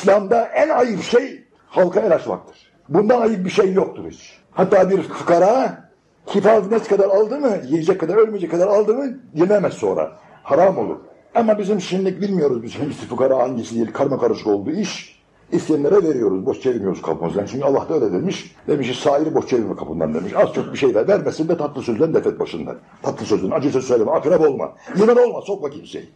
İslam'da en ayıp şey halka el açmaktır. Bundan ayıp bir şey yoktur hiç. Hatta bir fukara kifaz ne kadar aldı mı, yiyecek kadar ölmeyecek kadar aldı mı yememez sonra. Haram olur. Ama bizim şimdi bilmiyoruz biz hangisi fukara hangisi değil karma karışık olduğu iş. İsteyenlere veriyoruz. Boş çevirmiyoruz kapımızdan. Çünkü Allah da öyle demiş. Demiş ki sairi boş çevirme kapından demiş. Az çok bir şey ver. Vermesin de tatlı sözden defet başından. Tatlı sözden acı söz söyleme. Akrep olma. Yılan olma. Sokma kimseyi.